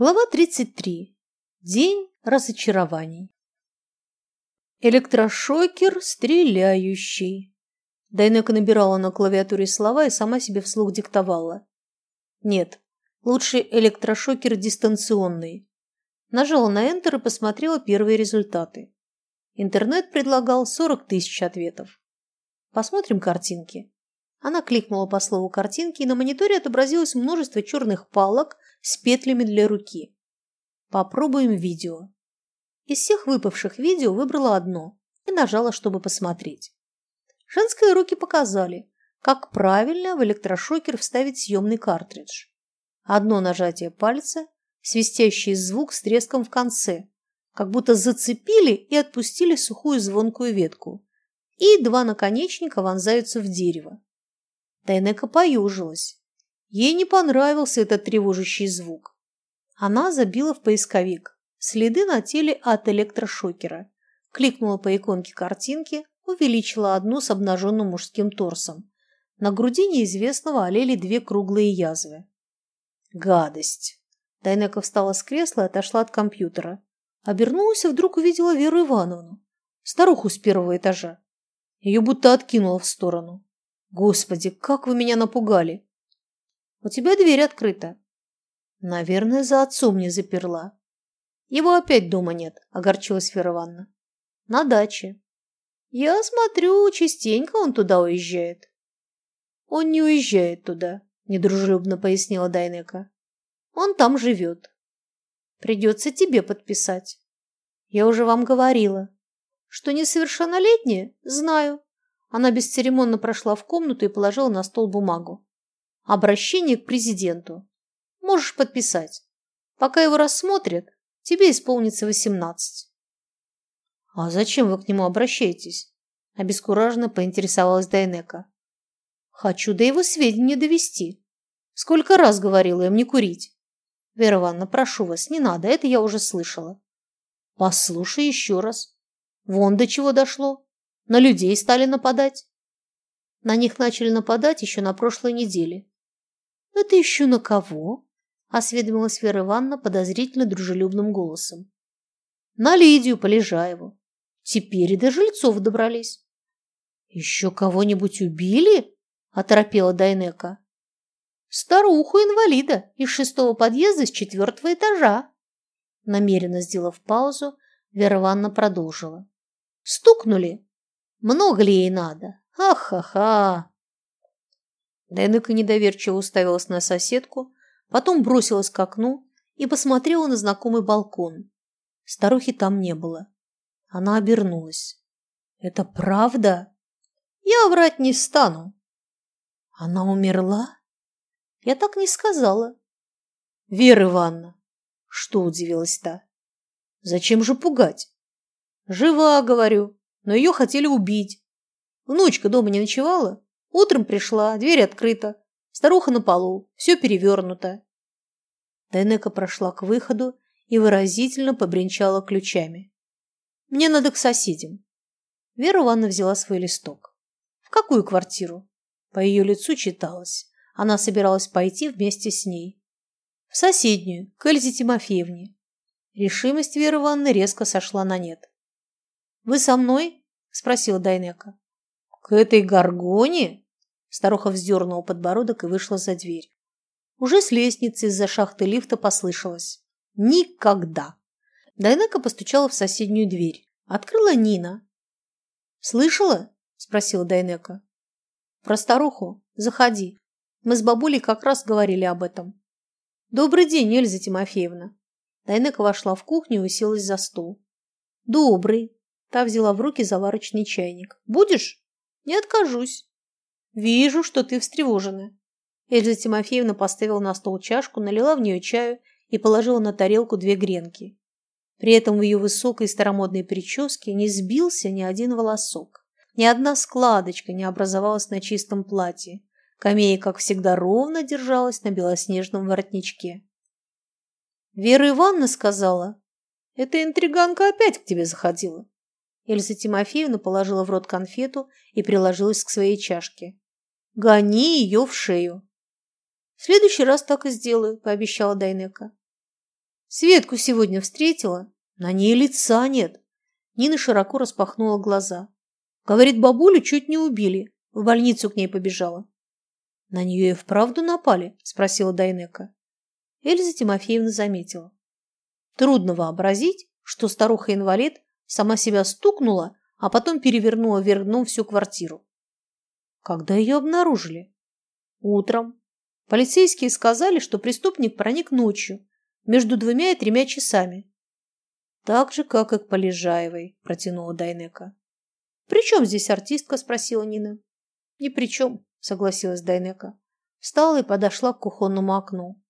Глава 33. День разочарований. Электрошокер стреляющий. Дайнека набирала на клавиатуре слова и сама себе вслух диктовала. Нет, лучше электрошокер дистанционный. Нажала на Enter и посмотрела первые результаты. Интернет предлагал 40 тысяч ответов. Посмотрим картинки. Она кликнула по слову картинки, и на мониторе отобразилось множество черных палок с петлями для руки. Попробуем видео. Из всех выпавших видео выбрала одно и нажала, чтобы посмотреть. Женские руки показали, как правильно в электрошокер вставить съемный картридж. Одно нажатие пальца, свистящий звук с треском в конце, как будто зацепили и отпустили сухую звонкую ветку, и два наконечника вонзаются в дерево. Тайнека поюжилась. Ей не понравился этот тревожащий звук. Она забила в поисковик «Следы на теле от электрошокера», кликнула по иконке картинки, увеличила одну с обнаженным мужским торсом. На груди неизвестного олели две круглые язвы. Гадость! Тайнека встала с кресла и отошла от компьютера. Обернулась и вдруг увидела Веру Ивановну, старуху с первого этажа. Ее будто откинуло в сторону. Господи, как вы меня напугали! У тебя дверь открыта. Наверное, за отцом не заперла. Его опять дома нет, огорчилась Вера Ивановна. На даче. Я смотрю, частенько он туда уезжает. Он не уезжает туда, недружелюбно пояснила Дайнека. Он там живет. Придется тебе подписать. Я уже вам говорила. Что несовершеннолетняя? Знаю. Она бесцеремонно прошла в комнату и положила на стол бумагу. Обращение к президенту. Можешь подписать. Пока его рассмотрят, тебе исполнится восемнадцать. А зачем вы к нему обращаетесь? Обескураженно поинтересовалась Дайнека. Хочу до его сведения довести. Сколько раз говорила им не курить. Вера Ивановна, прошу вас, не надо, это я уже слышала. Послушай еще раз. Вон до чего дошло. На людей стали нападать. На них начали нападать еще на прошлой неделе. Это еще на кого? Осведомилась Вера Ивановна подозрительно дружелюбным голосом. На Лидию Полежаеву. Теперь и до жильцов добрались. Еще кого-нибудь убили? Оторопела Дайнека. Старуху-инвалида из шестого подъезда с четвертого этажа. Намеренно сделав паузу, Вера Ивановна продолжила. Стукнули много ли ей надо? Ах-ха-ха!» Дайныка недоверчиво уставилась на соседку, потом бросилась к окну и посмотрела на знакомый балкон. Старухи там не было. Она обернулась. «Это правда? Я врать не стану». «Она умерла?» «Я так не сказала». «Вера Ивановна!» «Что?» – удивилась та. «Зачем же пугать?» «Жива, говорю но ее хотели убить. Внучка дома не ночевала. Утром пришла, дверь открыта. Старуха на полу, все перевернуто. Дайнека прошла к выходу и выразительно побренчала ключами. «Мне надо к соседям». Вера Ивановна взяла свой листок. «В какую квартиру?» По ее лицу читалось. Она собиралась пойти вместе с ней. «В соседнюю, к Эльзе Тимофеевне». Решимость Веры Ивановны резко сошла на нет. «Вы со мной?» – спросила Дайнека. «К этой горгоне?» Старуха вздернула подбородок и вышла за дверь. Уже с лестницы из-за шахты лифта послышалось. «Никогда!» Дайнека постучала в соседнюю дверь. Открыла Нина. «Слышала?» – спросила Дайнека. «Про старуху? Заходи. Мы с бабулей как раз говорили об этом». «Добрый день, Эльза Тимофеевна». Дайнека вошла в кухню и уселась за стол. «Добрый. Та взяла в руки заварочный чайник. «Будешь?» «Не откажусь». «Вижу, что ты встревожена». Эльза Тимофеевна поставила на стол чашку, налила в нее чаю и положила на тарелку две гренки. При этом в ее высокой старомодной прическе не сбился ни один волосок. Ни одна складочка не образовалась на чистом платье. Камея, как всегда, ровно держалась на белоснежном воротничке. Вера Ивановна сказала, «Эта интриганка опять к тебе заходила. Эльза Тимофеевна положила в рот конфету и приложилась к своей чашке. «Гони ее в шею!» «В следующий раз так и сделаю», – пообещала Дайнека. Светку сегодня встретила, на ней лица нет. Нина широко распахнула глаза. Говорит, бабулю чуть не убили. В больницу к ней побежала. На нее и вправду напали? Спросила Дайнека. Эльза Тимофеевна заметила. Трудно вообразить, что старуха-инвалид сама себя стукнула, а потом перевернула вверх дном всю квартиру. Когда ее обнаружили? Утром. Полицейские сказали, что преступник проник ночью, между двумя и тремя часами. Так же, как и к Полежаевой, протянула Дайнека. «При чем здесь артистка?» – спросила Нина. «Ни при чем», – согласилась Дайнека. Встала и подошла к кухонному окну.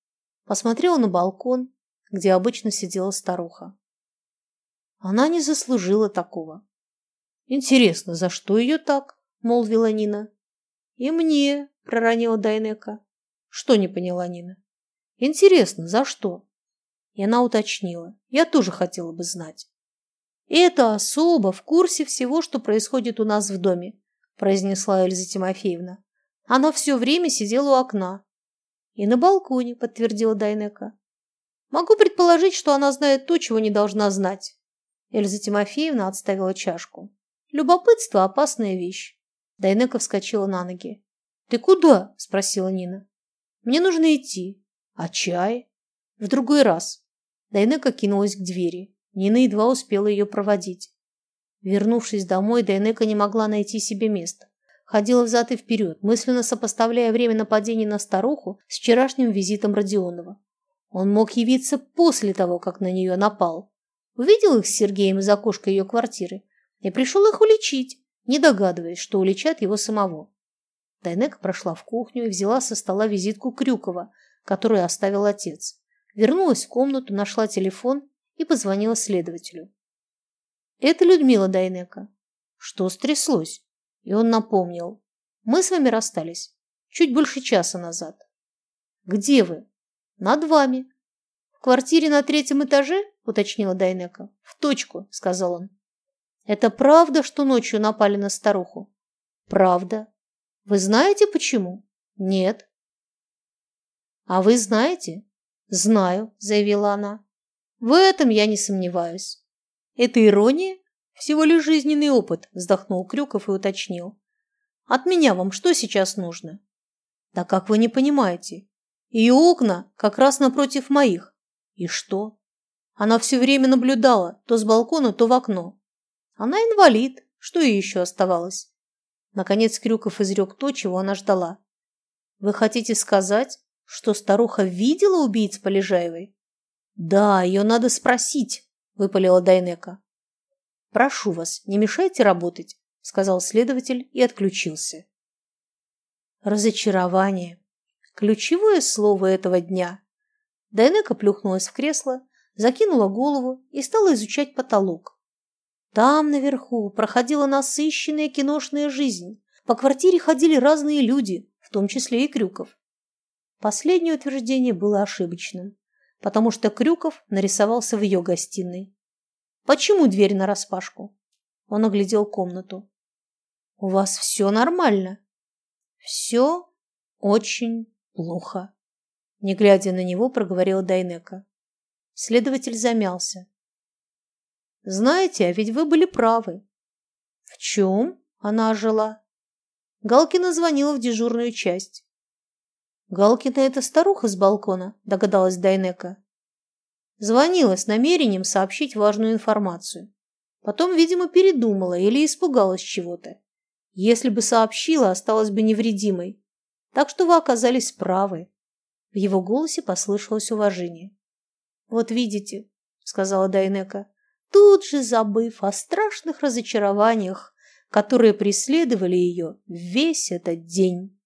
Посмотрела на балкон, где обычно сидела старуха. Она не заслужила такого. «Интересно, за что ее так?» – молвила Нина. «И мне», – проронила Дайнека. «Что не поняла Нина?» «Интересно, за что?» И она уточнила. Я тоже хотела бы знать. «Это особо в курсе всего, что происходит у нас в доме», произнесла Эльза Тимофеевна. Она все время сидела у окна. «И на балконе», подтвердила Дайнека. «Могу предположить, что она знает то, чего не должна знать». Эльза Тимофеевна отставила чашку. «Любопытство – опасная вещь». Дайнека вскочила на ноги. «Ты куда?» – спросила Нина. «Мне нужно идти». «А чай?» «В другой раз. Дайнека кинулась к двери. Нина едва успела ее проводить. Вернувшись домой, Дайнека не могла найти себе места. Ходила взад и вперед, мысленно сопоставляя время нападения на старуху с вчерашним визитом Родионова. Он мог явиться после того, как на нее напал. Увидел их с Сергеем из окошка ее квартиры и пришел их уличить, не догадываясь, что уличат его самого. Дайнека прошла в кухню и взяла со стола визитку Крюкова, которую оставил отец. Вернулась в комнату, нашла телефон и позвонила следователю. «Это Людмила Дайнека». «Что стряслось?» И он напомнил. «Мы с вами расстались. Чуть больше часа назад». «Где вы?» «Над вами». «В квартире на третьем этаже?» – уточнила Дайнека. «В точку», – сказал он. «Это правда, что ночью напали на старуху?» «Правда». «Вы знаете, почему?» «Нет». «А вы знаете?» «Знаю», – заявила она. «В этом я не сомневаюсь». «Это ирония? Всего лишь жизненный опыт», – вздохнул Крюков и уточнил. «От меня вам что сейчас нужно?» «Да как вы не понимаете? Ее окна как раз напротив моих. И что?» Она все время наблюдала то с балкона, то в окно. Она инвалид. Что ей еще оставалось? Наконец Крюков изрек то, чего она ждала. «Вы хотите сказать, что старуха видела убийц Полежаевой? Да, ее надо спросить, выпалила Дайнека. Прошу вас, не мешайте работать, сказал следователь и отключился. Разочарование. Ключевое слово этого дня. Дайнека плюхнулась в кресло, закинула голову и стала изучать потолок. Там, наверху, проходила насыщенная киношная жизнь. По квартире ходили разные люди, в том числе и Крюков. Последнее утверждение было ошибочным, потому что Крюков нарисовался в ее гостиной. «Почему дверь нараспашку?» Он оглядел комнату. «У вас все нормально?» «Все очень плохо», – не глядя на него, проговорила Дайнека. Следователь замялся. «Знаете, а ведь вы были правы». «В чем?» – она ожила. Галкина звонила в дежурную часть. Галкина это старуха с балкона, догадалась Дайнека. Звонила с намерением сообщить важную информацию. Потом, видимо, передумала или испугалась чего-то. Если бы сообщила, осталась бы невредимой. Так что вы оказались правы. В его голосе послышалось уважение. Вот видите, сказала Дайнека, тут же забыв о страшных разочарованиях, которые преследовали ее весь этот день.